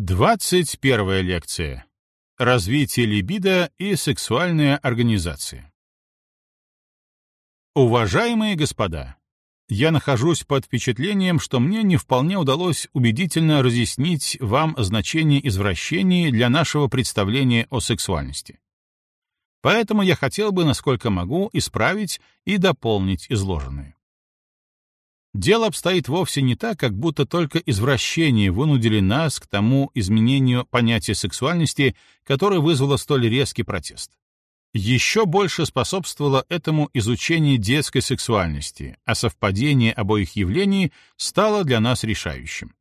21 лекция. Развитие либидо и сексуальная организация. Уважаемые господа, я нахожусь под впечатлением, что мне не вполне удалось убедительно разъяснить вам значение извращений для нашего представления о сексуальности. Поэтому я хотел бы, насколько могу, исправить и дополнить изложенное. Дело обстоит вовсе не так, как будто только извращения вынудили нас к тому изменению понятия сексуальности, которое вызвало столь резкий протест. Еще больше способствовало этому изучение детской сексуальности, а совпадение обоих явлений стало для нас решающим.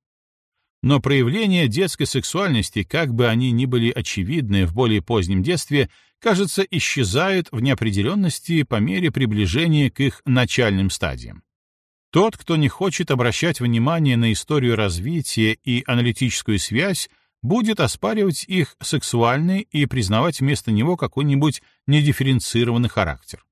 Но проявления детской сексуальности, как бы они ни были очевидны в более позднем детстве, кажется, исчезают в неопределенности по мере приближения к их начальным стадиям. Тот, кто не хочет обращать внимание на историю развития и аналитическую связь, будет оспаривать их сексуальный и признавать вместо него какой-нибудь недифференцированный характер.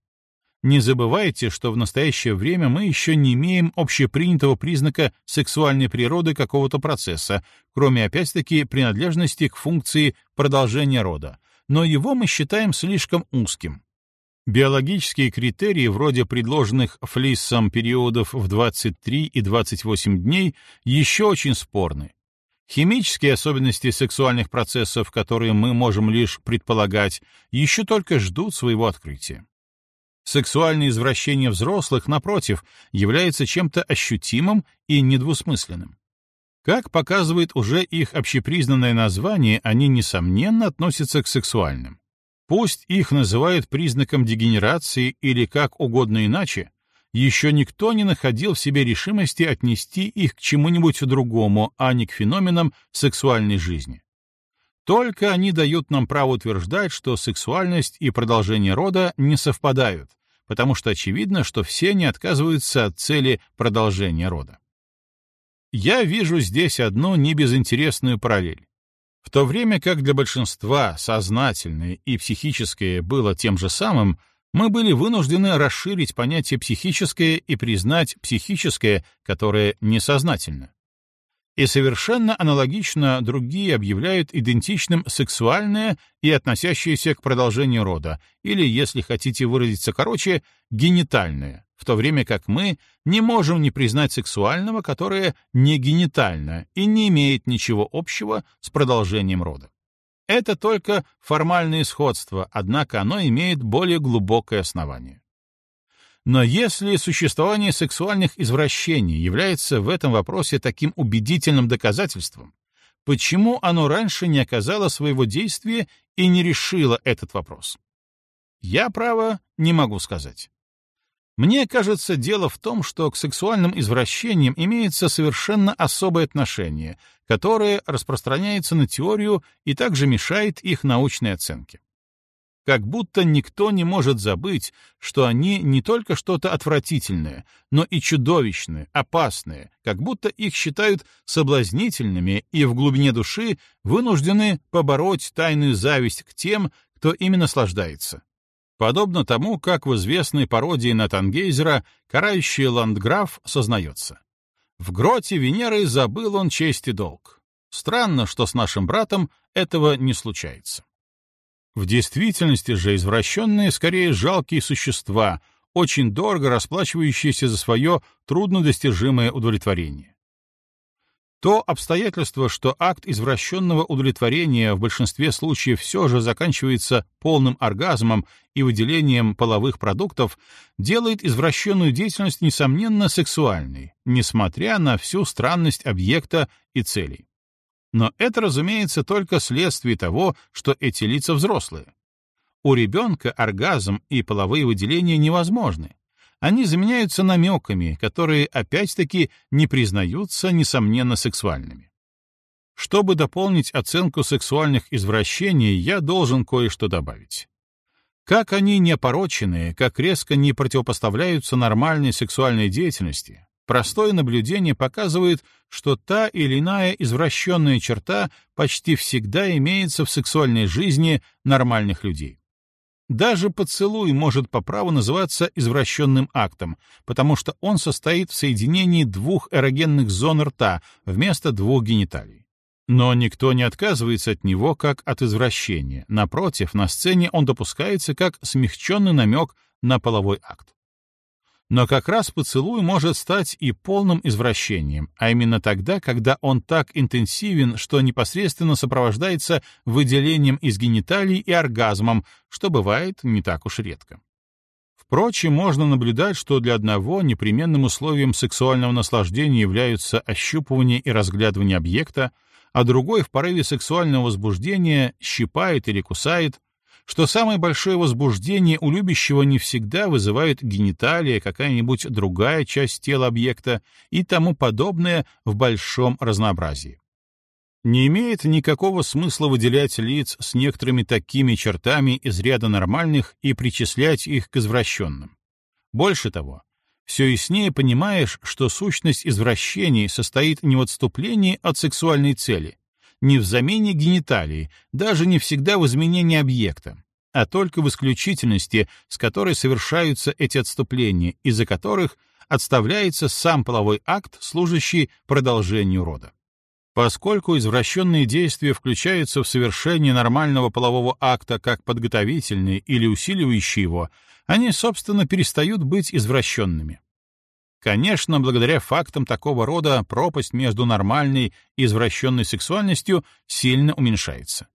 Не забывайте, что в настоящее время мы еще не имеем общепринятого признака сексуальной природы какого-то процесса, кроме опять-таки принадлежности к функции продолжения рода, но его мы считаем слишком узким. Биологические критерии, вроде предложенных Флиссом периодов в 23 и 28 дней, еще очень спорны. Химические особенности сексуальных процессов, которые мы можем лишь предполагать, еще только ждут своего открытия. Сексуальное извращение взрослых, напротив, является чем-то ощутимым и недвусмысленным. Как показывает уже их общепризнанное название, они, несомненно, относятся к сексуальным. Пусть их называют признаком дегенерации или как угодно иначе, еще никто не находил в себе решимости отнести их к чему-нибудь другому, а не к феноменам сексуальной жизни. Только они дают нам право утверждать, что сексуальность и продолжение рода не совпадают, потому что очевидно, что все не отказываются от цели продолжения рода. Я вижу здесь одну небезынтересную параллель. В то время как для большинства сознательное и психическое было тем же самым, мы были вынуждены расширить понятие психическое и признать психическое, которое несознательно. И совершенно аналогично другие объявляют идентичным сексуальное и относящееся к продолжению рода, или, если хотите выразиться короче, генитальное в то время как мы не можем не признать сексуального, которое не генитально и не имеет ничего общего с продолжением рода. Это только формальное сходство, однако оно имеет более глубокое основание. Но если существование сексуальных извращений является в этом вопросе таким убедительным доказательством, почему оно раньше не оказало своего действия и не решило этот вопрос? Я, право, не могу сказать. Мне кажется, дело в том, что к сексуальным извращениям имеется совершенно особое отношение, которое распространяется на теорию и также мешает их научной оценке. Как будто никто не может забыть, что они не только что-то отвратительное, но и чудовищное, опасное, как будто их считают соблазнительными и в глубине души вынуждены побороть тайную зависть к тем, кто ими наслаждается, Подобно тому, как в известной пародии на Тангейзера карающий ландграф сознается. В гроте Венеры забыл он честь и долг. Странно, что с нашим братом этого не случается. В действительности же извращенные скорее жалкие существа, очень дорого расплачивающиеся за свое труднодостижимое удовлетворение. То обстоятельство, что акт извращенного удовлетворения в большинстве случаев все же заканчивается полным оргазмом и выделением половых продуктов, делает извращенную деятельность, несомненно, сексуальной, несмотря на всю странность объекта и целей. Но это, разумеется, только следствие того, что эти лица взрослые. У ребенка оргазм и половые выделения невозможны, они заменяются намеками, которые опять-таки не признаются, несомненно, сексуальными. Чтобы дополнить оценку сексуальных извращений, я должен кое-что добавить. Как они не опорочены, как резко не противопоставляются нормальной сексуальной деятельности, простое наблюдение показывает, что та или иная извращенная черта почти всегда имеется в сексуальной жизни нормальных людей. Даже поцелуй может по праву называться извращенным актом, потому что он состоит в соединении двух эрогенных зон рта вместо двух гениталий. Но никто не отказывается от него как от извращения. Напротив, на сцене он допускается как смягченный намек на половой акт. Но как раз поцелуй может стать и полным извращением, а именно тогда, когда он так интенсивен, что непосредственно сопровождается выделением из гениталий и оргазмом, что бывает не так уж редко. Впрочем, можно наблюдать, что для одного непременным условием сексуального наслаждения являются ощупывание и разглядывание объекта, а другой в порыве сексуального возбуждения щипает или кусает, что самое большое возбуждение у любящего не всегда вызывает гениталия, какая-нибудь другая часть тела объекта и тому подобное в большом разнообразии. Не имеет никакого смысла выделять лиц с некоторыми такими чертами из ряда нормальных и причислять их к извращенным. Больше того, все яснее понимаешь, что сущность извращений состоит не в отступлении от сексуальной цели, не в замене гениталии, даже не всегда в изменении объекта, а только в исключительности, с которой совершаются эти отступления, из-за которых отставляется сам половой акт, служащий продолжению рода. Поскольку извращенные действия включаются в совершение нормального полового акта как подготовительные или усиливающие его, они, собственно, перестают быть извращенными. Конечно, благодаря фактам такого рода пропасть между нормальной и извращенной сексуальностью сильно уменьшается.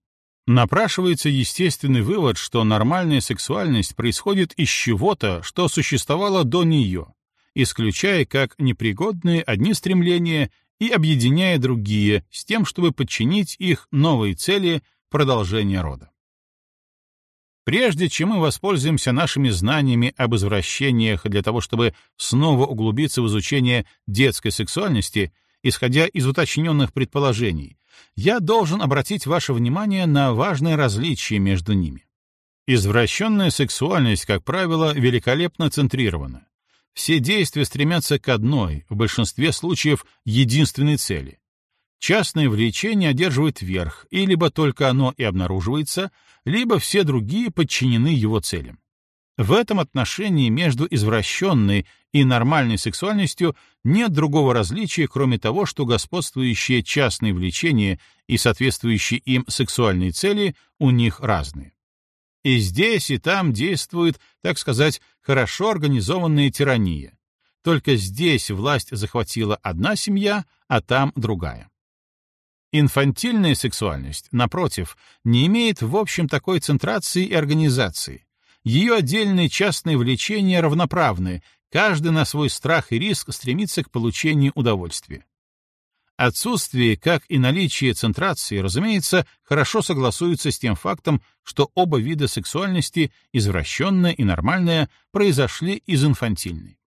Напрашивается естественный вывод, что нормальная сексуальность происходит из чего-то, что существовало до нее, исключая как непригодные одни стремления и объединяя другие с тем, чтобы подчинить их новой цели продолжения рода. Прежде чем мы воспользуемся нашими знаниями об извращениях для того, чтобы снова углубиться в изучение детской сексуальности, исходя из уточненных предположений, я должен обратить ваше внимание на важное различие между ними. Извращенная сексуальность, как правило, великолепно центрирована. Все действия стремятся к одной, в большинстве случаев, единственной цели частное влечение одерживает верх, и либо только оно и обнаруживается, либо все другие подчинены его целям. В этом отношении между извращенной и нормальной сексуальностью нет другого различия, кроме того, что господствующие частные влечения и соответствующие им сексуальные цели у них разные. И здесь, и там действует, так сказать, хорошо организованная тирания. Только здесь власть захватила одна семья, а там другая. Инфантильная сексуальность, напротив, не имеет в общем такой центрации и организации. Ее отдельные частные влечения равноправны, каждый на свой страх и риск стремится к получению удовольствия. Отсутствие, как и наличие центрации, разумеется, хорошо согласуются с тем фактом, что оба вида сексуальности, извращенная и нормальная, произошли из инфантильной.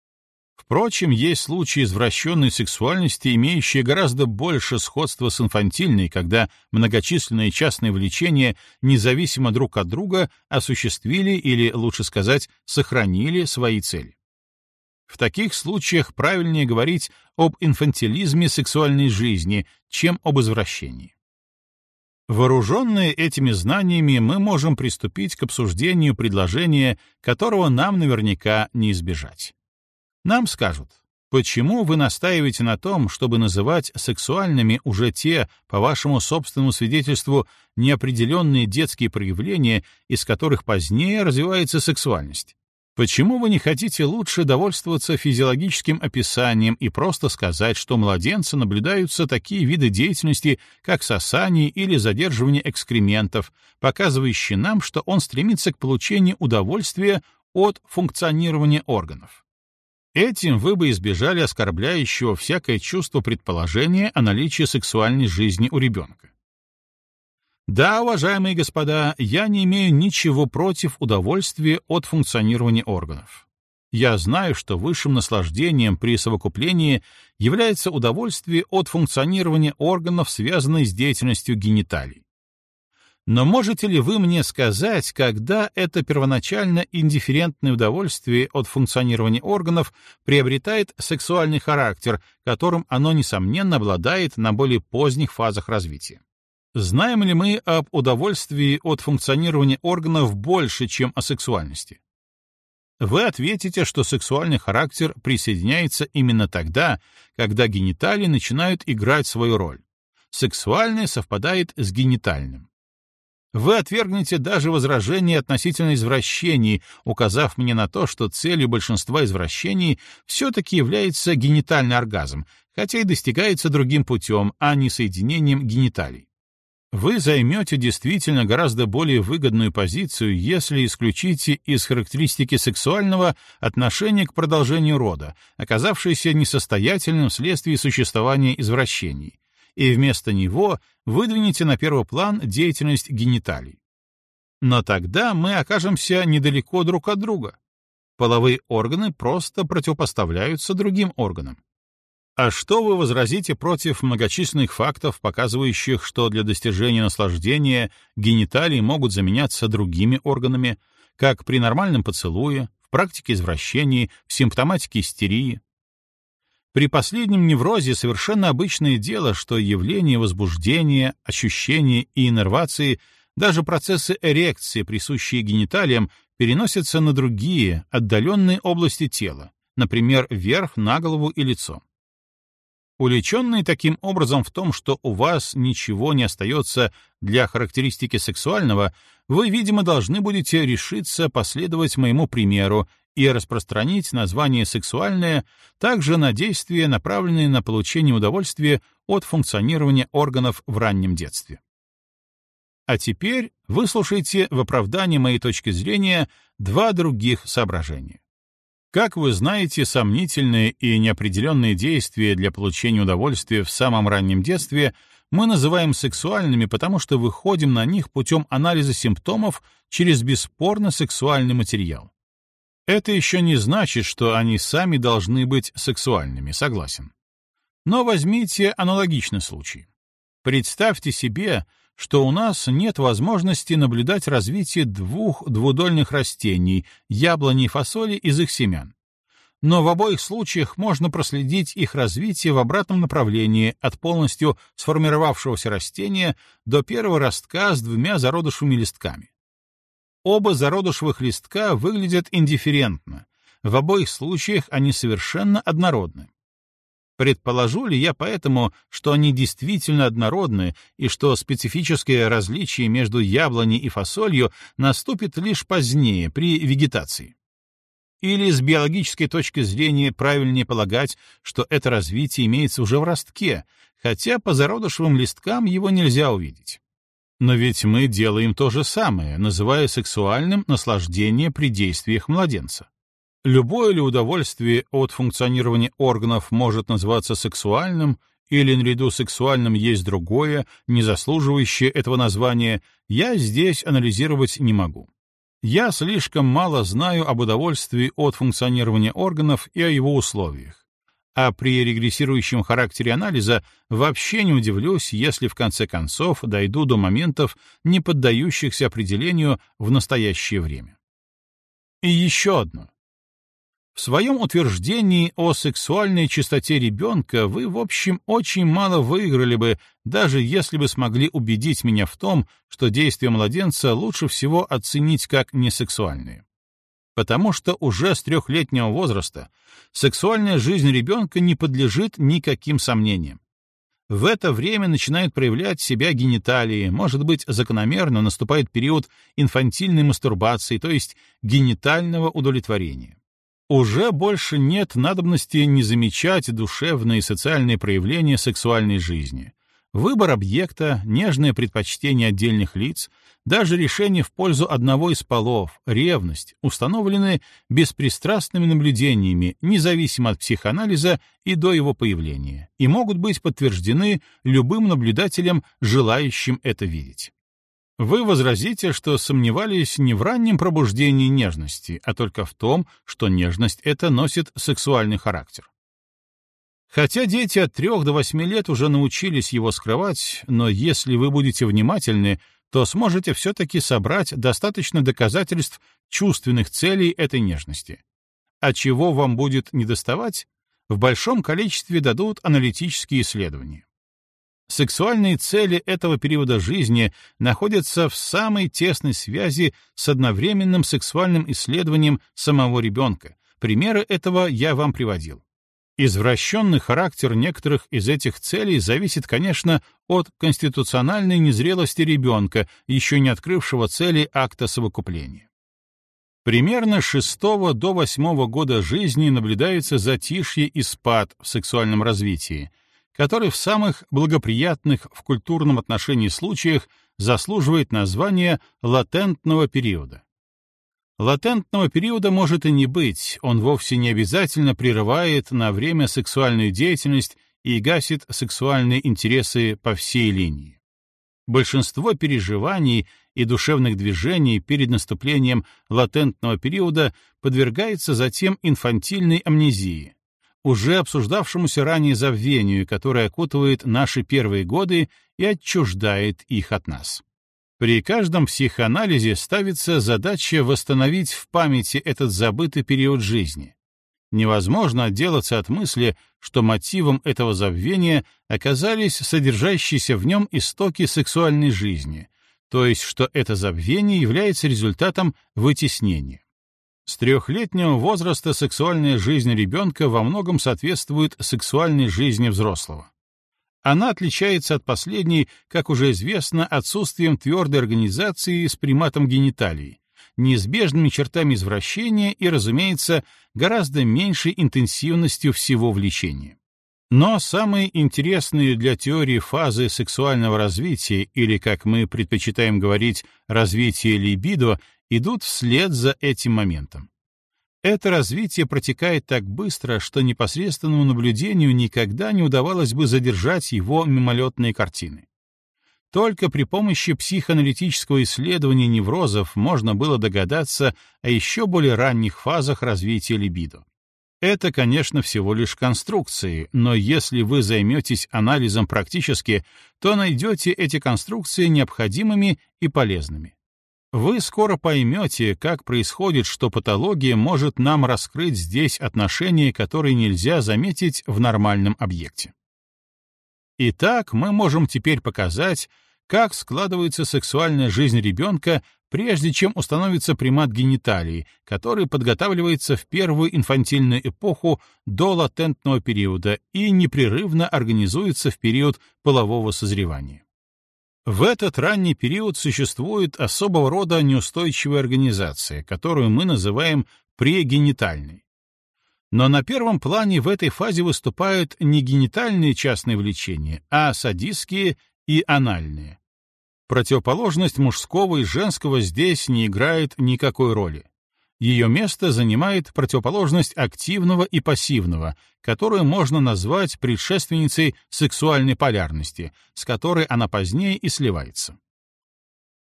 Впрочем, есть случаи извращенной сексуальности, имеющие гораздо больше сходства с инфантильной, когда многочисленные частные влечения, независимо друг от друга, осуществили или, лучше сказать, сохранили свои цели. В таких случаях правильнее говорить об инфантилизме сексуальной жизни, чем об извращении. Вооруженные этими знаниями, мы можем приступить к обсуждению предложения, которого нам наверняка не избежать. Нам скажут, почему вы настаиваете на том, чтобы называть сексуальными уже те, по вашему собственному свидетельству, неопределенные детские проявления, из которых позднее развивается сексуальность? Почему вы не хотите лучше довольствоваться физиологическим описанием и просто сказать, что младенца наблюдаются такие виды деятельности, как сосание или задерживание экскрементов, показывающие нам, что он стремится к получению удовольствия от функционирования органов? Этим вы бы избежали оскорбляющего всякое чувство предположения о наличии сексуальной жизни у ребенка. Да, уважаемые господа, я не имею ничего против удовольствия от функционирования органов. Я знаю, что высшим наслаждением при совокуплении является удовольствие от функционирования органов, связанной с деятельностью гениталий. Но можете ли вы мне сказать, когда это первоначально индифферентное удовольствие от функционирования органов приобретает сексуальный характер, которым оно, несомненно, обладает на более поздних фазах развития? Знаем ли мы об удовольствии от функционирования органов больше, чем о сексуальности? Вы ответите, что сексуальный характер присоединяется именно тогда, когда гениталии начинают играть свою роль Сексуальное совпадает с генитальным. Вы отвергнете даже возражение относительно извращений, указав мне на то, что целью большинства извращений все-таки является генитальный оргазм, хотя и достигается другим путем, а не соединением гениталий. Вы займете действительно гораздо более выгодную позицию, если исключите из характеристики сексуального отношение к продолжению рода, оказавшееся несостоятельным вследствие существования извращений, и вместо него выдвинете на первый план деятельность гениталий. Но тогда мы окажемся недалеко друг от друга. Половые органы просто противопоставляются другим органам. А что вы возразите против многочисленных фактов, показывающих, что для достижения наслаждения гениталии могут заменяться другими органами, как при нормальном поцелуе, в практике извращений, в симптоматике истерии? При последнем неврозе совершенно обычное дело, что явление возбуждения, ощущения и иннервации, даже процессы эрекции, присущие гениталиям, переносятся на другие, отдаленные области тела, например, вверх, на голову и лицо. Уличенный таким образом в том, что у вас ничего не остается для характеристики сексуального, вы, видимо, должны будете решиться последовать моему примеру и распространить название «сексуальное» также на действия, направленные на получение удовольствия от функционирования органов в раннем детстве. А теперь выслушайте в оправдании моей точки зрения два других соображения. Как вы знаете, сомнительные и неопределенные действия для получения удовольствия в самом раннем детстве мы называем сексуальными, потому что выходим на них путем анализа симптомов через бесспорно сексуальный материал. Это еще не значит, что они сами должны быть сексуальными, согласен. Но возьмите аналогичный случай. Представьте себе, что у нас нет возможности наблюдать развитие двух двудольных растений, яблони и фасоли из их семян. Но в обоих случаях можно проследить их развитие в обратном направлении от полностью сформировавшегося растения до первого ростка с двумя зародышевыми листками. Оба зародышевых листка выглядят индифферентно. В обоих случаях они совершенно однородны. Предположу ли я поэтому, что они действительно однородны и что специфическое различие между яблоней и фасолью наступит лишь позднее, при вегетации? Или с биологической точки зрения правильнее полагать, что это развитие имеется уже в ростке, хотя по зародышевым листкам его нельзя увидеть? Но ведь мы делаем то же самое, называя сексуальным наслаждение при действиях младенца. Любое ли удовольствие от функционирования органов может называться сексуальным, или наряду с сексуальным есть другое, не заслуживающее этого названия, я здесь анализировать не могу. Я слишком мало знаю об удовольствии от функционирования органов и о его условиях. А при регрессирующем характере анализа вообще не удивлюсь, если в конце концов дойду до моментов, не поддающихся определению в настоящее время. И еще одно. В своем утверждении о сексуальной чистоте ребенка вы, в общем, очень мало выиграли бы, даже если бы смогли убедить меня в том, что действия младенца лучше всего оценить как несексуальные. Потому что уже с трехлетнего возраста сексуальная жизнь ребенка не подлежит никаким сомнениям. В это время начинают проявлять себя гениталии, может быть, закономерно наступает период инфантильной мастурбации, то есть генитального удовлетворения уже больше нет надобности не замечать душевные и социальные проявления сексуальной жизни. Выбор объекта, нежное предпочтение отдельных лиц, даже решение в пользу одного из полов, ревность, установлены беспристрастными наблюдениями, независимо от психоанализа и до его появления, и могут быть подтверждены любым наблюдателем, желающим это видеть. Вы возразите, что сомневались не в раннем пробуждении нежности, а только в том, что нежность эта носит сексуальный характер. Хотя дети от трех до восьми лет уже научились его скрывать, но если вы будете внимательны, то сможете все-таки собрать достаточно доказательств чувственных целей этой нежности. А чего вам будет недоставать, в большом количестве дадут аналитические исследования. Сексуальные цели этого периода жизни находятся в самой тесной связи с одновременным сексуальным исследованием самого ребенка. Примеры этого я вам приводил. Извращенный характер некоторых из этих целей зависит, конечно, от конституциональной незрелости ребенка, еще не открывшего цели акта совокупления. Примерно с 6 до 8 года жизни наблюдается затишье и спад в сексуальном развитии, который в самых благоприятных в культурном отношении случаях заслуживает названия латентного периода. Латентного периода может и не быть, он вовсе не обязательно прерывает на время сексуальную деятельность и гасит сексуальные интересы по всей линии. Большинство переживаний и душевных движений перед наступлением латентного периода подвергается затем инфантильной амнезии, уже обсуждавшемуся ранее забвению, которое окутывает наши первые годы и отчуждает их от нас. При каждом психоанализе ставится задача восстановить в памяти этот забытый период жизни. Невозможно отделаться от мысли, что мотивом этого забвения оказались содержащиеся в нем истоки сексуальной жизни, то есть что это забвение является результатом вытеснения. С трехлетнего возраста сексуальная жизнь ребенка во многом соответствует сексуальной жизни взрослого. Она отличается от последней, как уже известно, отсутствием твердой организации с приматом гениталий, неизбежными чертами извращения и, разумеется, гораздо меньшей интенсивностью всего влечения. Но самые интересные для теории фазы сексуального развития, или, как мы предпочитаем говорить, развитие либидо, идут вслед за этим моментом. Это развитие протекает так быстро, что непосредственному наблюдению никогда не удавалось бы задержать его мимолетные картины. Только при помощи психоаналитического исследования неврозов можно было догадаться о еще более ранних фазах развития либидо. Это, конечно, всего лишь конструкции, но если вы займетесь анализом практически, то найдете эти конструкции необходимыми и полезными. Вы скоро поймете, как происходит, что патология может нам раскрыть здесь отношения, которые нельзя заметить в нормальном объекте. Итак, мы можем теперь показать, как складывается сексуальная жизнь ребенка, прежде чем установится примат гениталии, который подготавливается в первую инфантильную эпоху до латентного периода и непрерывно организуется в период полового созревания. В этот ранний период существует особого рода неустойчивая организация, которую мы называем прегенитальной. Но на первом плане в этой фазе выступают не генитальные частные влечения, а садистские и анальные. Противоположность мужского и женского здесь не играет никакой роли. Ее место занимает противоположность активного и пассивного, которую можно назвать предшественницей сексуальной полярности, с которой она позднее и сливается.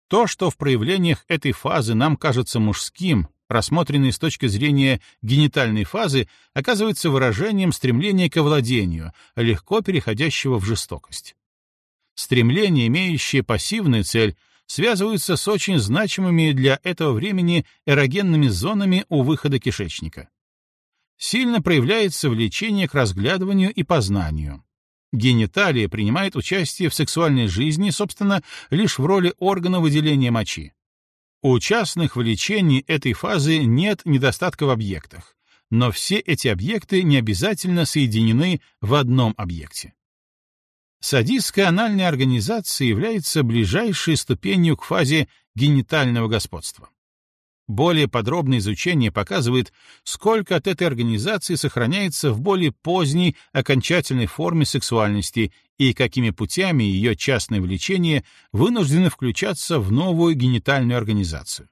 То, что в проявлениях этой фазы нам кажется мужским, рассмотренный с точки зрения генитальной фазы, оказывается выражением стремления к владению, легко переходящего в жестокость. Стремление, имеющее пассивную цель, связываются с очень значимыми для этого времени эрогенными зонами у выхода кишечника. Сильно проявляется влечение к разглядыванию и познанию. Гениталия принимает участие в сексуальной жизни, собственно, лишь в роли органа выделения мочи. У частных влечений этой фазы нет недостатка в объектах, но все эти объекты не обязательно соединены в одном объекте. Садистская анальная организация является ближайшей ступенью к фазе генитального господства. Более подробное изучение показывает, сколько от этой организации сохраняется в более поздней окончательной форме сексуальности и какими путями ее частное влечение вынуждены включаться в новую генитальную организацию.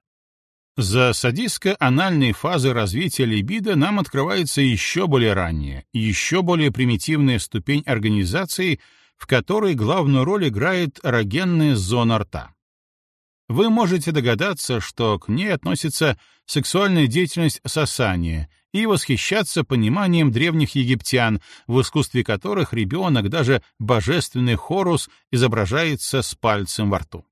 За садистско-анальные фазы развития либидо нам открывается еще более ранняя, еще более примитивная ступень организации — в которой главную роль играет эрогенная зона рта. Вы можете догадаться, что к ней относится сексуальная деятельность сосания и восхищаться пониманием древних египтян, в искусстве которых ребенок, даже божественный хорус, изображается с пальцем во рту.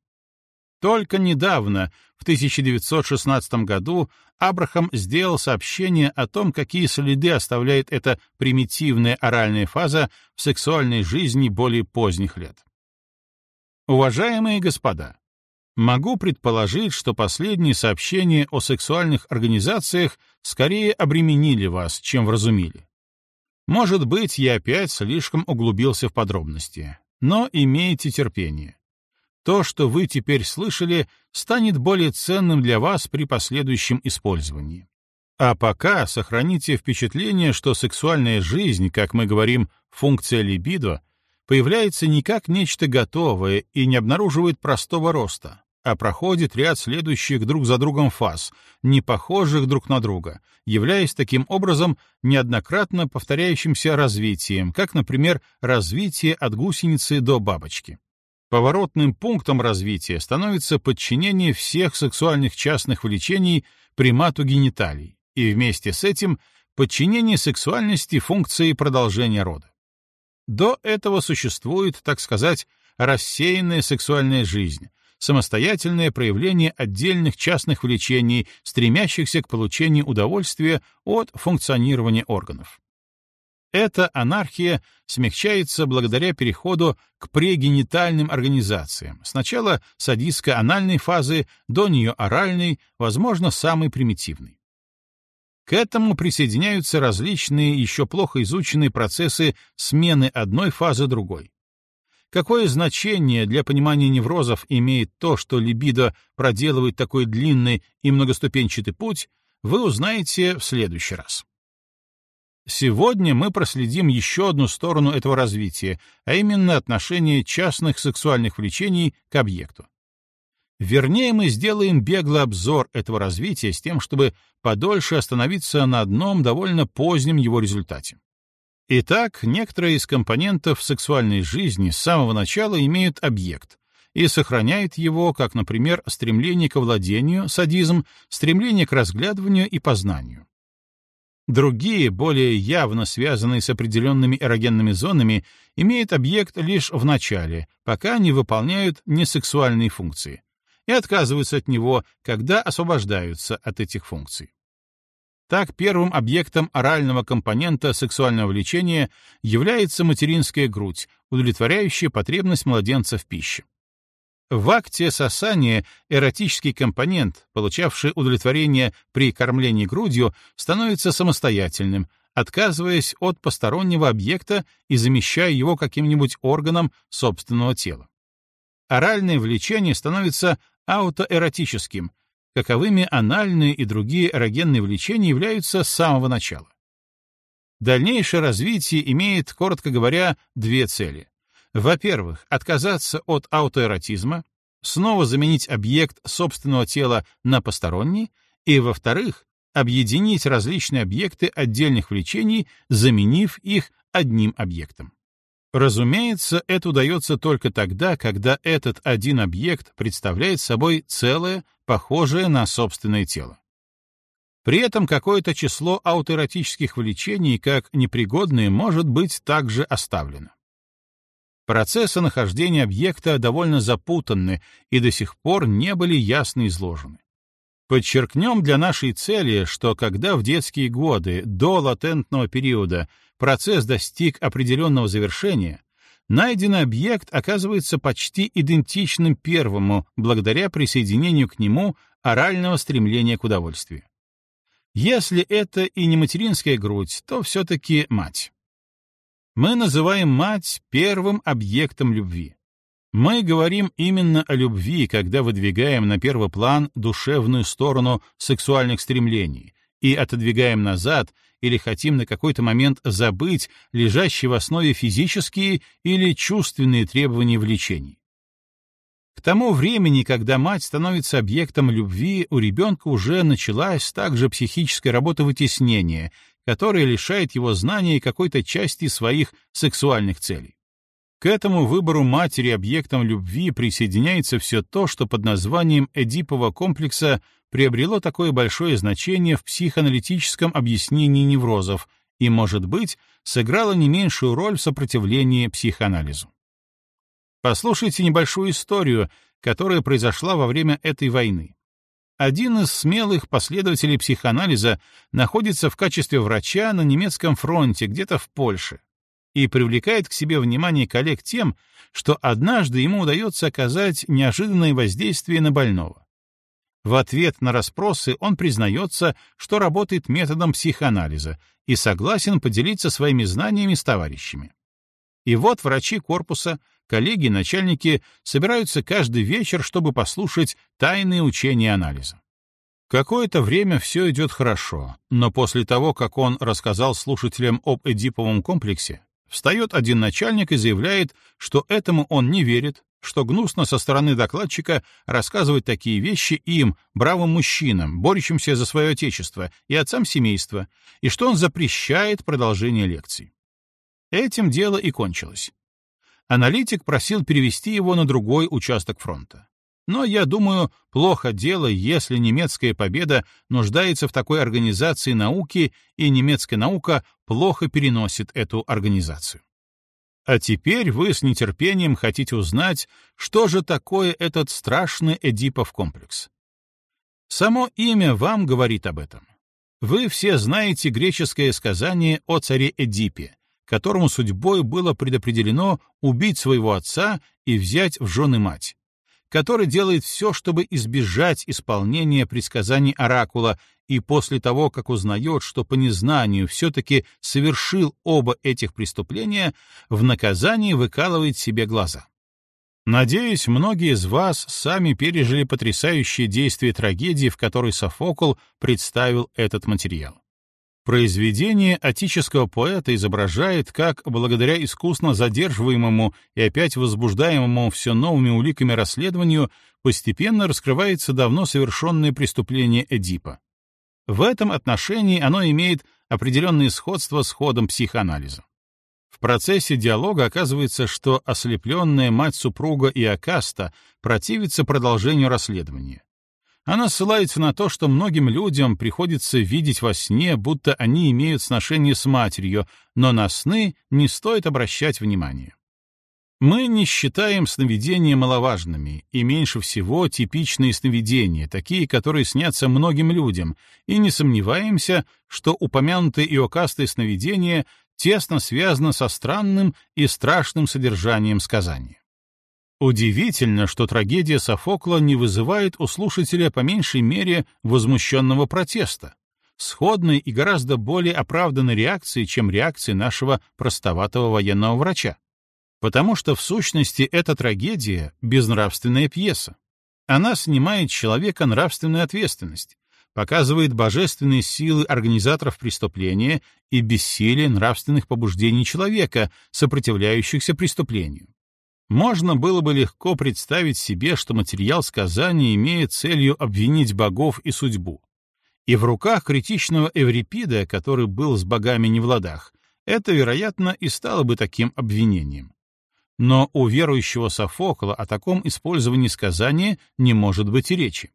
Только недавно, в 1916 году, Абрахам сделал сообщение о том, какие следы оставляет эта примитивная оральная фаза в сексуальной жизни более поздних лет. Уважаемые господа, могу предположить, что последние сообщения о сексуальных организациях скорее обременили вас, чем вразумили. Может быть, я опять слишком углубился в подробности, но имейте терпение. То, что вы теперь слышали, станет более ценным для вас при последующем использовании. А пока сохраните впечатление, что сексуальная жизнь, как мы говорим, функция либидо, появляется не как нечто готовое и не обнаруживает простого роста, а проходит ряд следующих друг за другом фаз, не похожих друг на друга, являясь таким образом неоднократно повторяющимся развитием, как, например, развитие от гусеницы до бабочки. Поворотным пунктом развития становится подчинение всех сексуальных частных влечений примату гениталий, и вместе с этим подчинение сексуальности функции продолжения рода. До этого существует, так сказать, рассеянная сексуальная жизнь, самостоятельное проявление отдельных частных влечений, стремящихся к получению удовольствия от функционирования органов. Эта анархия смягчается благодаря переходу к прегенитальным организациям, сначала садистско-анальной фазы, до нее оральной, возможно, самой примитивной. К этому присоединяются различные еще плохо изученные процессы смены одной фазы другой. Какое значение для понимания неврозов имеет то, что либидо проделывает такой длинный и многоступенчатый путь, вы узнаете в следующий раз. Сегодня мы проследим еще одну сторону этого развития, а именно отношение частных сексуальных влечений к объекту. Вернее, мы сделаем беглый обзор этого развития с тем, чтобы подольше остановиться на одном довольно позднем его результате. Итак, некоторые из компонентов сексуальной жизни с самого начала имеют объект и сохраняют его, как, например, стремление к владению, садизм, стремление к разглядыванию и познанию. Другие, более явно связанные с определенными эрогенными зонами, имеют объект лишь в начале, пока не выполняют несексуальные функции, и отказываются от него, когда освобождаются от этих функций. Так, первым объектом орального компонента сексуального влечения является материнская грудь, удовлетворяющая потребность младенца в пище. В акте сосания эротический компонент, получавший удовлетворение при кормлении грудью, становится самостоятельным, отказываясь от постороннего объекта и замещая его каким-нибудь органом собственного тела. Оральное влечение становится аутоэротическим, каковыми анальные и другие эрогенные влечения являются с самого начала. Дальнейшее развитие имеет, коротко говоря, две цели. Во-первых, отказаться от аутоэротизма, снова заменить объект собственного тела на посторонний, и, во-вторых, объединить различные объекты отдельных влечений, заменив их одним объектом. Разумеется, это удается только тогда, когда этот один объект представляет собой целое, похожее на собственное тело. При этом какое-то число аутоэротических влечений, как непригодные, может быть также оставлено. Процессы нахождения объекта довольно запутанны и до сих пор не были ясно изложены. Подчеркнем для нашей цели, что когда в детские годы, до латентного периода, процесс достиг определенного завершения, найденный объект оказывается почти идентичным первому благодаря присоединению к нему орального стремления к удовольствию. Если это и не материнская грудь, то все-таки мать мы называем мать первым объектом любви. Мы говорим именно о любви, когда выдвигаем на первый план душевную сторону сексуальных стремлений и отодвигаем назад или хотим на какой-то момент забыть лежащие в основе физические или чувственные требования влечений. К тому времени, когда мать становится объектом любви, у ребенка уже началась также психическая работа вытеснения, которая лишает его знания какой-то части своих сексуальных целей. К этому выбору матери объектом любви присоединяется все то, что под названием Эдипова комплекса приобрело такое большое значение в психоаналитическом объяснении неврозов и, может быть, сыграло не меньшую роль в сопротивлении психоанализу. Послушайте небольшую историю, которая произошла во время этой войны. Один из смелых последователей психоанализа находится в качестве врача на немецком фронте где-то в Польше и привлекает к себе внимание коллег тем, что однажды ему удается оказать неожиданное воздействие на больного. В ответ на расспросы он признается, что работает методом психоанализа и согласен поделиться своими знаниями с товарищами. И вот врачи корпуса, коллеги и начальники собираются каждый вечер, чтобы послушать тайные учения анализа. Какое-то время все идет хорошо, но после того, как он рассказал слушателям об Эдиповом комплексе, встает один начальник и заявляет, что этому он не верит, что гнусно со стороны докладчика рассказывать такие вещи им, бравым мужчинам, борющимся за свое отечество, и отцам семейства, и что он запрещает продолжение лекций. Этим дело и кончилось. Аналитик просил перевести его на другой участок фронта. Но, я думаю, плохо дело, если немецкая победа нуждается в такой организации науки, и немецкая наука плохо переносит эту организацию. А теперь вы с нетерпением хотите узнать, что же такое этот страшный Эдипов комплекс. Само имя вам говорит об этом. Вы все знаете греческое сказание о царе Эдипе, которому судьбой было предопределено убить своего отца и взять в жены мать который делает все, чтобы избежать исполнения предсказаний оракула, и после того, как узнает, что по незнанию все-таки совершил оба этих преступления, в наказании выкалывает себе глаза. Надеюсь, многие из вас сами пережили потрясающее действие трагедии, в которой Софокл представил этот материал. Произведение отического поэта изображает, как, благодаря искусно задерживаемому и опять возбуждаемому все новыми уликами расследованию, постепенно раскрывается давно совершенное преступление Эдипа. В этом отношении оно имеет определенное сходство с ходом психоанализа. В процессе диалога оказывается, что ослепленная мать супруга Иокаста противится продолжению расследования. Она ссылается на то, что многим людям приходится видеть во сне, будто они имеют сношение с матерью, но на сны не стоит обращать внимания. Мы не считаем сновидения маловажными, и меньше всего типичные сновидения, такие, которые снятся многим людям, и не сомневаемся, что упомянутое иокастое сновидение тесно связано со странным и страшным содержанием сказания. Удивительно, что трагедия Софокла не вызывает у слушателя по меньшей мере возмущенного протеста, сходной и гораздо более оправданной реакции, чем реакции нашего простоватого военного врача. Потому что в сущности эта трагедия — безнравственная пьеса. Она снимает человека нравственную ответственность, показывает божественные силы организаторов преступления и бессилие нравственных побуждений человека, сопротивляющихся преступлению. Можно было бы легко представить себе, что материал сказания имеет целью обвинить богов и судьбу. И в руках критичного Эврипида, который был с богами не в ладах, это, вероятно, и стало бы таким обвинением. Но у верующего Софокла о таком использовании сказания не может быть и речи.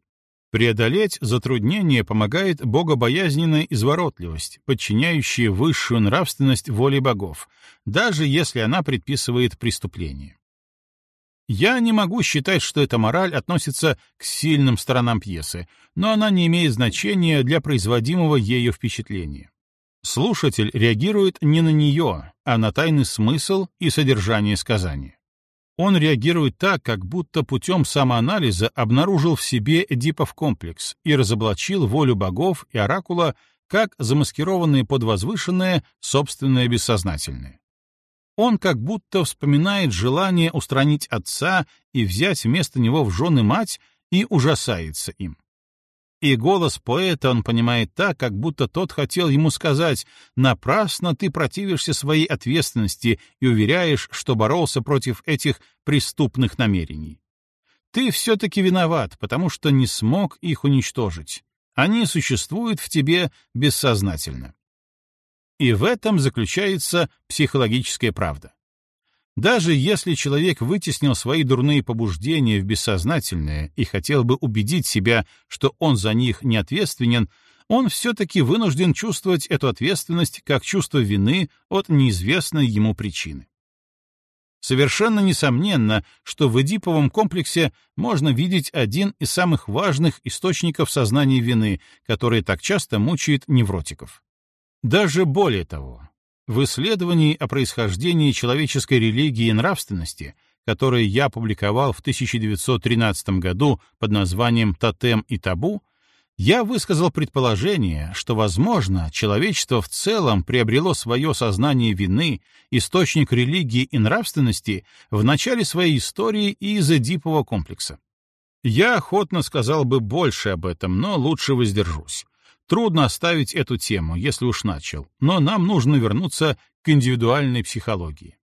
Преодолеть затруднение помогает богобоязненная изворотливость, подчиняющая высшую нравственность воле богов, даже если она предписывает преступление. Я не могу считать, что эта мораль относится к сильным сторонам пьесы, но она не имеет значения для производимого ею впечатления. Слушатель реагирует не на нее, а на тайный смысл и содержание сказания. Он реагирует так, как будто путем самоанализа обнаружил в себе Эдипов комплекс и разоблачил волю богов и оракула как замаскированное под возвышенное собственное бессознательное он как будто вспоминает желание устранить отца и взять вместо него в жены мать и ужасается им. И голос поэта он понимает так, как будто тот хотел ему сказать «напрасно ты противишься своей ответственности и уверяешь, что боролся против этих преступных намерений. Ты все-таки виноват, потому что не смог их уничтожить. Они существуют в тебе бессознательно. И в этом заключается психологическая правда. Даже если человек вытеснил свои дурные побуждения в бессознательное и хотел бы убедить себя, что он за них не ответственен, он все-таки вынужден чувствовать эту ответственность как чувство вины от неизвестной ему причины. Совершенно несомненно, что в Эдиповом комплексе можно видеть один из самых важных источников сознания вины, который так часто мучает невротиков. Даже более того, в исследовании о происхождении человеческой религии и нравственности которое я публиковал в 1913 году под названием «Тотем и табу», я высказал предположение, что, возможно, человечество в целом приобрело свое сознание вины, источник религии и нравственности в начале своей истории из Эдипового комплекса. Я охотно сказал бы больше об этом, но лучше воздержусь. Трудно оставить эту тему, если уж начал, но нам нужно вернуться к индивидуальной психологии.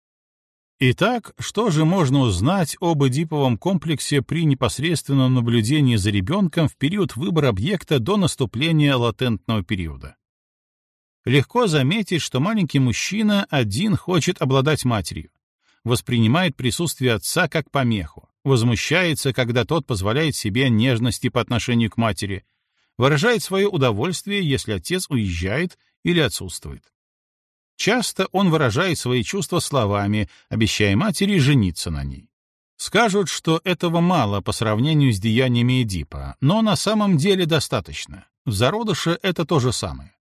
Итак, что же можно узнать об эдиповом комплексе при непосредственном наблюдении за ребенком в период выбора объекта до наступления латентного периода? Легко заметить, что маленький мужчина один хочет обладать матерью, воспринимает присутствие отца как помеху, возмущается, когда тот позволяет себе нежности по отношению к матери, выражает свое удовольствие, если отец уезжает или отсутствует. Часто он выражает свои чувства словами, обещая матери жениться на ней. Скажут, что этого мало по сравнению с деяниями Эдипа, но на самом деле достаточно. В зародыше это то же самое.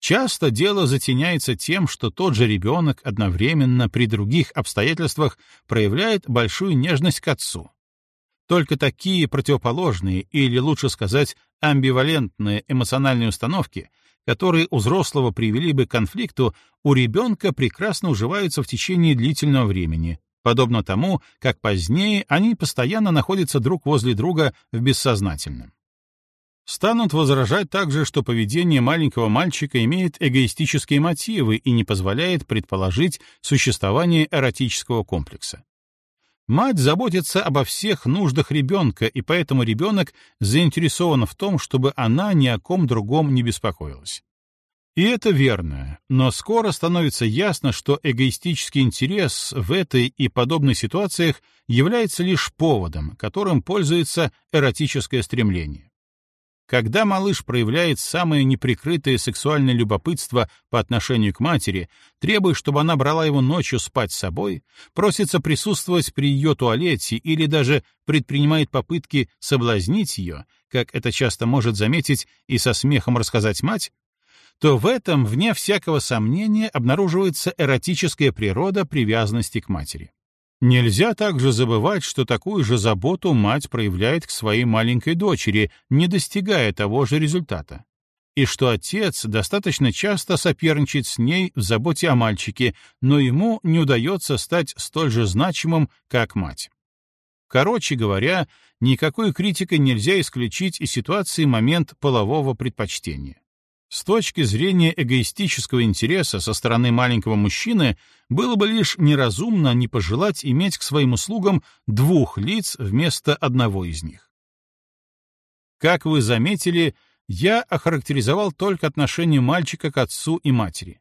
Часто дело затеняется тем, что тот же ребенок одновременно при других обстоятельствах проявляет большую нежность к отцу. Только такие противоположные, или лучше сказать, амбивалентные эмоциональные установки которые у взрослого привели бы к конфликту, у ребенка прекрасно уживаются в течение длительного времени, подобно тому, как позднее они постоянно находятся друг возле друга в бессознательном. Станут возражать также, что поведение маленького мальчика имеет эгоистические мотивы и не позволяет предположить существование эротического комплекса. Мать заботится обо всех нуждах ребенка, и поэтому ребенок заинтересован в том, чтобы она ни о ком другом не беспокоилась. И это верно, но скоро становится ясно, что эгоистический интерес в этой и подобных ситуациях является лишь поводом, которым пользуется эротическое стремление. Когда малыш проявляет самое неприкрытое сексуальное любопытство по отношению к матери, требуя, чтобы она брала его ночью спать с собой, просится присутствовать при ее туалете или даже предпринимает попытки соблазнить ее, как это часто может заметить и со смехом рассказать мать, то в этом, вне всякого сомнения, обнаруживается эротическая природа привязанности к матери. Нельзя также забывать, что такую же заботу мать проявляет к своей маленькой дочери, не достигая того же результата. И что отец достаточно часто соперничает с ней в заботе о мальчике, но ему не удается стать столь же значимым, как мать. Короче говоря, никакой критикой нельзя исключить из ситуации момент полового предпочтения. С точки зрения эгоистического интереса со стороны маленького мужчины было бы лишь неразумно не пожелать иметь к своим услугам двух лиц вместо одного из них. Как вы заметили, я охарактеризовал только отношение мальчика к отцу и матери.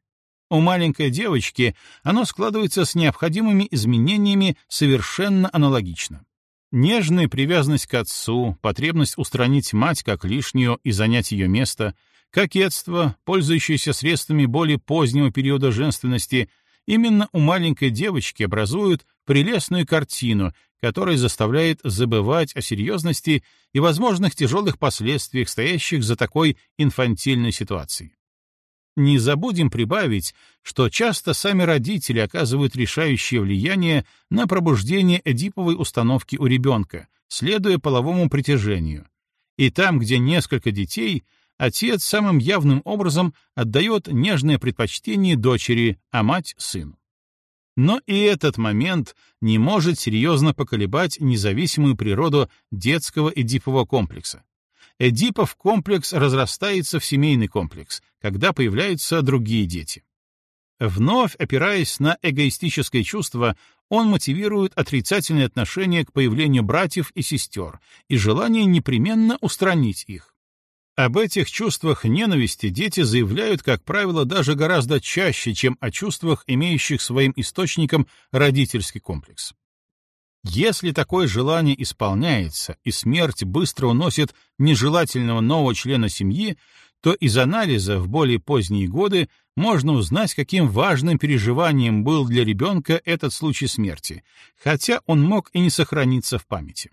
У маленькой девочки оно складывается с необходимыми изменениями совершенно аналогично. Нежная привязанность к отцу, потребность устранить мать как лишнюю и занять ее место — Кокетство, пользующееся средствами более позднего периода женственности, именно у маленькой девочки образуют прелестную картину, которая заставляет забывать о серьезности и возможных тяжелых последствиях, стоящих за такой инфантильной ситуацией. Не забудем прибавить, что часто сами родители оказывают решающее влияние на пробуждение эдиповой установки у ребенка, следуя половому притяжению. И там, где несколько детей, отец самым явным образом отдает нежное предпочтение дочери, а мать — сыну. Но и этот момент не может серьезно поколебать независимую природу детского эдипового комплекса. Эдипов комплекс разрастается в семейный комплекс, когда появляются другие дети. Вновь опираясь на эгоистическое чувство, он мотивирует отрицательное отношение к появлению братьев и сестер и желание непременно устранить их. Об этих чувствах ненависти дети заявляют, как правило, даже гораздо чаще, чем о чувствах, имеющих своим источником родительский комплекс. Если такое желание исполняется, и смерть быстро уносит нежелательного нового члена семьи, то из анализа в более поздние годы можно узнать, каким важным переживанием был для ребенка этот случай смерти, хотя он мог и не сохраниться в памяти.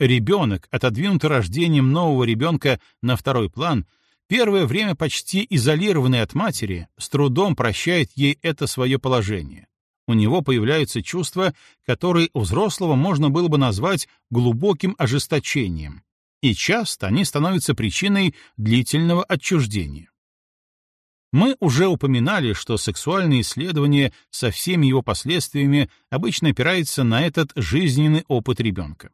Ребенок, отодвинутый рождением нового ребенка на второй план, первое время почти изолированный от матери, с трудом прощает ей это свое положение. у него появляются чувства, которые у взрослого можно было бы назвать глубоким ожесточением, и часто они становятся причиной длительного отчуждения. Мы уже упоминали, что сексуальное исследование со всеми его последствиями обычно опирается на этот жизненный опыт ребенка.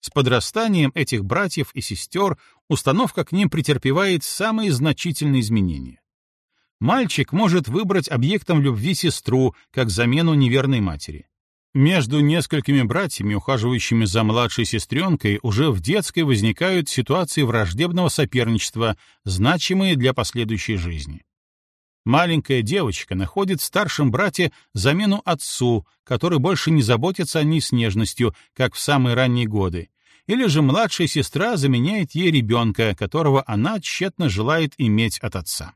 С подрастанием этих братьев и сестер установка к ним претерпевает самые значительные изменения. Мальчик может выбрать объектом любви сестру, как замену неверной матери. Между несколькими братьями, ухаживающими за младшей сестренкой, уже в детской возникают ситуации враждебного соперничества, значимые для последующей жизни. Маленькая девочка находит в старшем брате замену отцу, который больше не заботится о ней с нежностью, как в самые ранние годы, или же младшая сестра заменяет ей ребенка, которого она тщетно желает иметь от отца.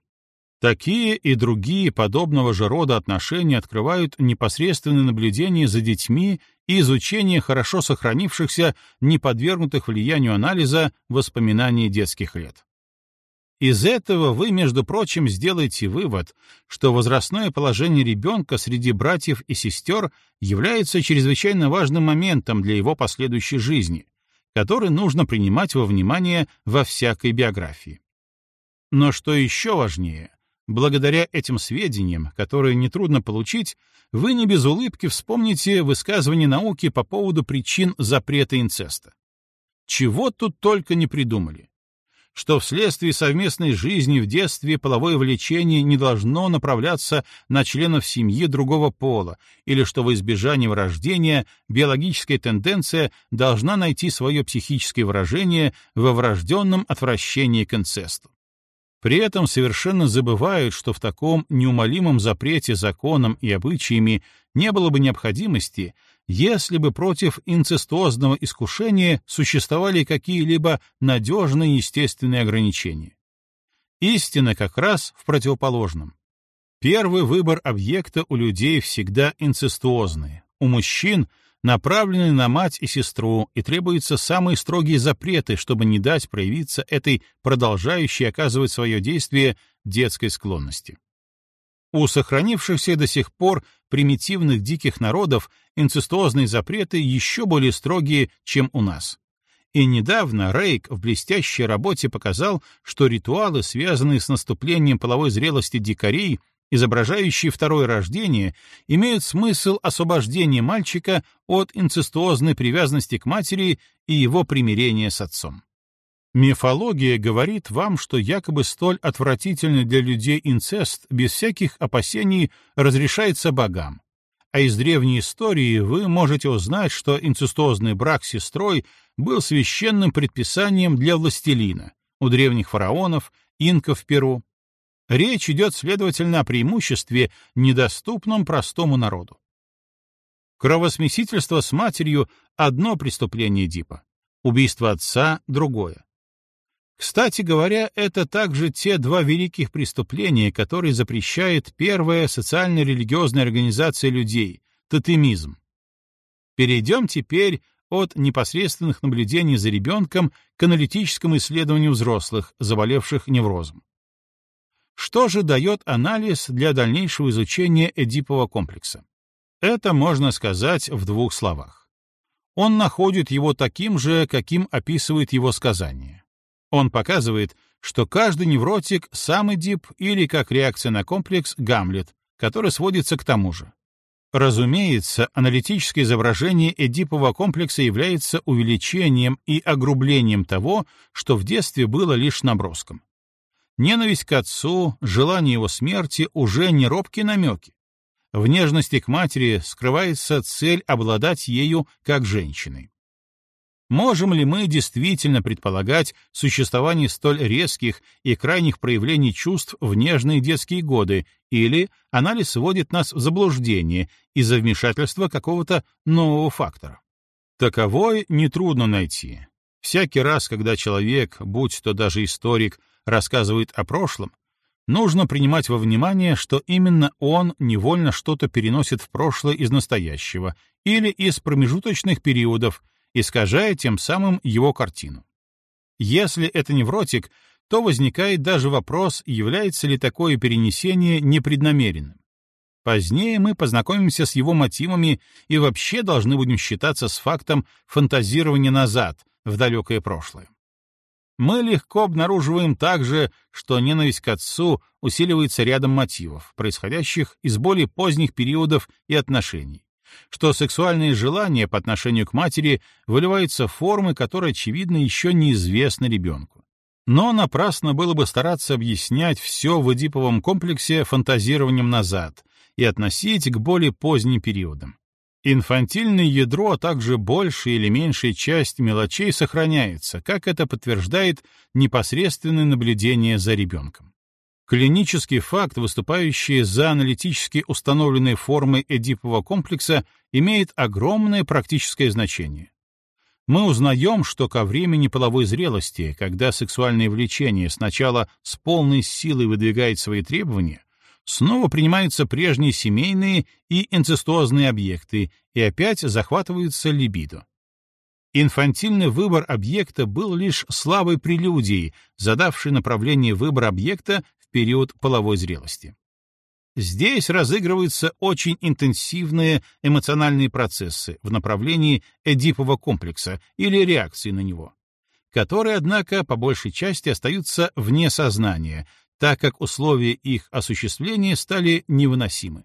Такие и другие подобного же рода отношения открывают непосредственное наблюдение за детьми и изучение хорошо сохранившихся, не подвергнутых влиянию анализа воспоминаний детских лет. Из этого вы, между прочим, сделаете вывод, что возрастное положение ребенка среди братьев и сестер является чрезвычайно важным моментом для его последующей жизни, который нужно принимать во внимание во всякой биографии. Но что еще важнее, благодаря этим сведениям, которые нетрудно получить, вы не без улыбки вспомните высказывание науки по поводу причин запрета инцеста. Чего тут только не придумали что вследствие совместной жизни в детстве половое влечение не должно направляться на членов семьи другого пола, или что в избежании врождения биологическая тенденция должна найти свое психическое выражение во врожденном отвращении к инцесту. При этом совершенно забывают, что в таком неумолимом запрете законом и обычаями не было бы необходимости, если бы против инцестуозного искушения существовали какие-либо надежные естественные ограничения. Истина как раз в противоположном. Первый выбор объекта у людей всегда инцестуозный, у мужчин направленный на мать и сестру, и требуются самые строгие запреты, чтобы не дать проявиться этой продолжающей оказывать свое действие детской склонности. У сохранившихся до сих пор примитивных диких народов инцестуозные запреты еще более строгие, чем у нас. И недавно Рейк в блестящей работе показал, что ритуалы, связанные с наступлением половой зрелости дикарей, изображающие второе рождение, имеют смысл освобождения мальчика от инцестуозной привязанности к матери и его примирения с отцом. Мифология говорит вам, что якобы столь отвратительный для людей инцест без всяких опасений разрешается богам. А из древней истории вы можете узнать, что инцестуозный брак с сестрой был священным предписанием для властелина у древних фараонов, инков в Перу. Речь идет, следовательно, о преимуществе, недоступном простому народу. Кровосмесительство с матерью — одно преступление Дипа, убийство отца — другое. Кстати говоря, это также те два великих преступления, которые запрещает первая социально-религиозная организация людей — тотемизм. Перейдем теперь от непосредственных наблюдений за ребенком к аналитическому исследованию взрослых, заболевших неврозом. Что же дает анализ для дальнейшего изучения Эдипового комплекса? Это можно сказать в двух словах. Он находит его таким же, каким описывает его сказание. Он показывает, что каждый невротик — сам Эдип или, как реакция на комплекс, Гамлет, который сводится к тому же. Разумеется, аналитическое изображение Эдипового комплекса является увеличением и огрублением того, что в детстве было лишь наброском. Ненависть к отцу, желание его смерти уже не робкие намеки. В нежности к матери скрывается цель обладать ею как женщиной. Можем ли мы действительно предполагать существование столь резких и крайних проявлений чувств в нежные детские годы, или анализ вводит нас в заблуждение из-за вмешательства какого-то нового фактора? Таковой нетрудно найти. Всякий раз, когда человек, будь то даже историк, рассказывает о прошлом, нужно принимать во внимание, что именно он невольно что-то переносит в прошлое из настоящего или из промежуточных периодов, искажая тем самым его картину. Если это невротик, то возникает даже вопрос, является ли такое перенесение непреднамеренным. Позднее мы познакомимся с его мотивами и вообще должны будем считаться с фактом фантазирования назад, в далекое прошлое. Мы легко обнаруживаем также, что ненависть к отцу усиливается рядом мотивов, происходящих из более поздних периодов и отношений, что сексуальные желания по отношению к матери выливаются в формы, которые, очевидно, еще неизвестны ребенку. Но напрасно было бы стараться объяснять все в Эдиповом комплексе фантазированием назад и относить к более поздним периодам. Инфантильное ядро, а также большая или меньшая часть мелочей сохраняется, как это подтверждает непосредственное наблюдение за ребенком. Клинический факт, выступающий за аналитически установленной формой Эдипового комплекса, имеет огромное практическое значение. Мы узнаем, что ко времени половой зрелости, когда сексуальное влечение сначала с полной силой выдвигает свои требования, снова принимаются прежние семейные и инцестуозные объекты и опять захватываются либидо. Инфантильный выбор объекта был лишь слабой прелюдией, задавшей направление выбора объекта период половой зрелости. Здесь разыгрываются очень интенсивные эмоциональные процессы в направлении Эдипового комплекса или реакции на него, которые, однако, по большей части остаются вне сознания, так как условия их осуществления стали невыносимы.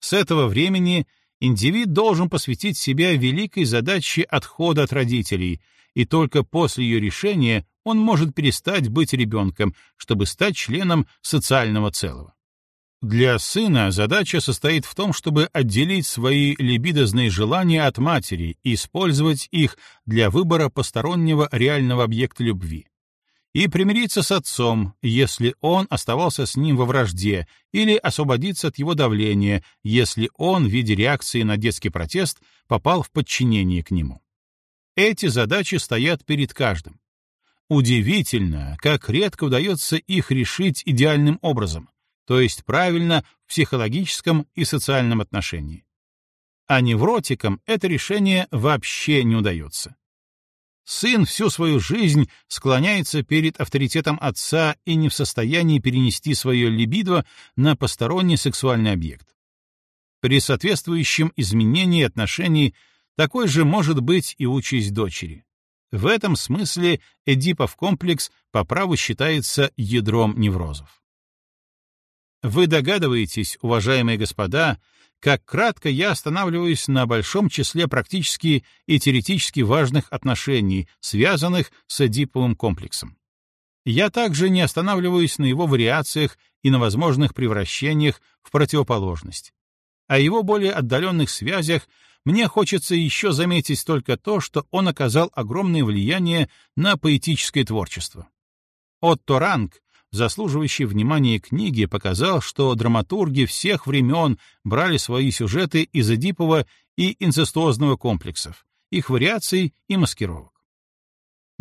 С этого времени индивид должен посвятить себя великой задаче отхода от родителей, и только после ее решения он может перестать быть ребенком, чтобы стать членом социального целого. Для сына задача состоит в том, чтобы отделить свои либидозные желания от матери и использовать их для выбора постороннего реального объекта любви и примириться с отцом, если он оставался с ним во вражде, или освободиться от его давления, если он в виде реакции на детский протест попал в подчинение к нему. Эти задачи стоят перед каждым. Удивительно, как редко удается их решить идеальным образом, то есть правильно в психологическом и социальном отношении. А невротикам это решение вообще не удается. Сын всю свою жизнь склоняется перед авторитетом отца и не в состоянии перенести свое либидо на посторонний сексуальный объект. При соответствующем изменении отношений такой же может быть и участь дочери. В этом смысле Эдипов комплекс по праву считается ядром неврозов. Вы догадываетесь, уважаемые господа, как кратко я останавливаюсь на большом числе практически и теоретически важных отношений, связанных с Эдиповым комплексом. Я также не останавливаюсь на его вариациях и на возможных превращениях в противоположность. О его более отдаленных связях мне хочется еще заметить только то, что он оказал огромное влияние на поэтическое творчество. Отто Ранг заслуживающий внимания книги, показал, что драматурги всех времен брали свои сюжеты из Эдипова и инцестуозного комплексов, их вариаций и маскировок.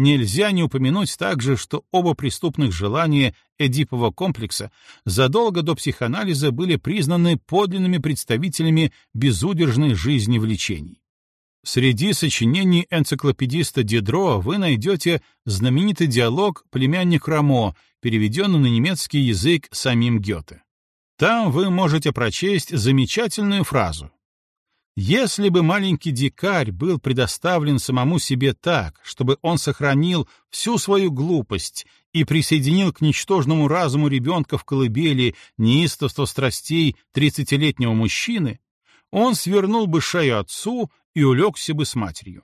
Нельзя не упомянуть также, что оба преступных желания Эдипова комплекса задолго до психоанализа были признаны подлинными представителями безудержной жизни влечений. Среди сочинений энциклопедиста Дидро вы найдете знаменитый диалог «Племянник Рамо», переведенный на немецкий язык самим Гёте. Там вы можете прочесть замечательную фразу. «Если бы маленький дикарь был предоставлен самому себе так, чтобы он сохранил всю свою глупость и присоединил к ничтожному разуму ребенка в колыбели неистовство страстей тридцатилетнего мужчины, он свернул бы шею отцу и улегся бы с матерью.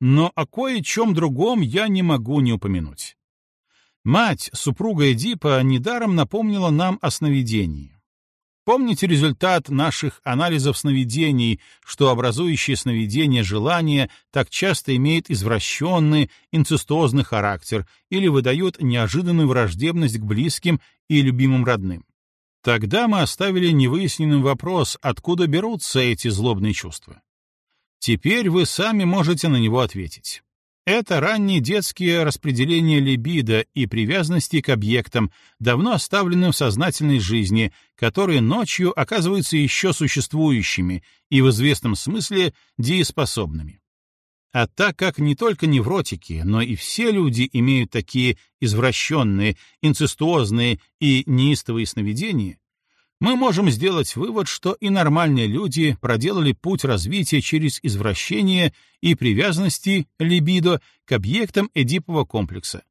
Но о кое-чем другом я не могу не упомянуть. Мать, супруга Эдипа, недаром напомнила нам о сновидении. Помните результат наших анализов сновидений, что образующие сновидения желания так часто имеют извращенный, инцестозный характер или выдают неожиданную враждебность к близким и любимым родным? Тогда мы оставили невыясненным вопрос, откуда берутся эти злобные чувства. Теперь вы сами можете на него ответить. Это ранние детские распределения либидо и привязанности к объектам, давно оставленным в сознательной жизни, которые ночью оказываются еще существующими и в известном смысле дееспособными. А так как не только невротики, но и все люди имеют такие извращенные, инцестуозные и неистовые сновидения, мы можем сделать вывод, что и нормальные люди проделали путь развития через извращение и привязанности либидо к объектам Эдипового комплекса,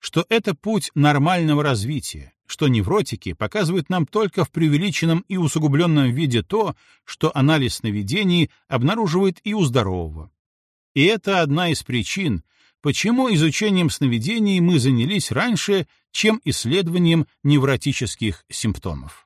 что это путь нормального развития, что невротики показывают нам только в преувеличенном и усугубленном виде то, что анализ сновидений обнаруживает и у здорового. И это одна из причин, почему изучением сновидений мы занялись раньше, чем исследованием невротических симптомов.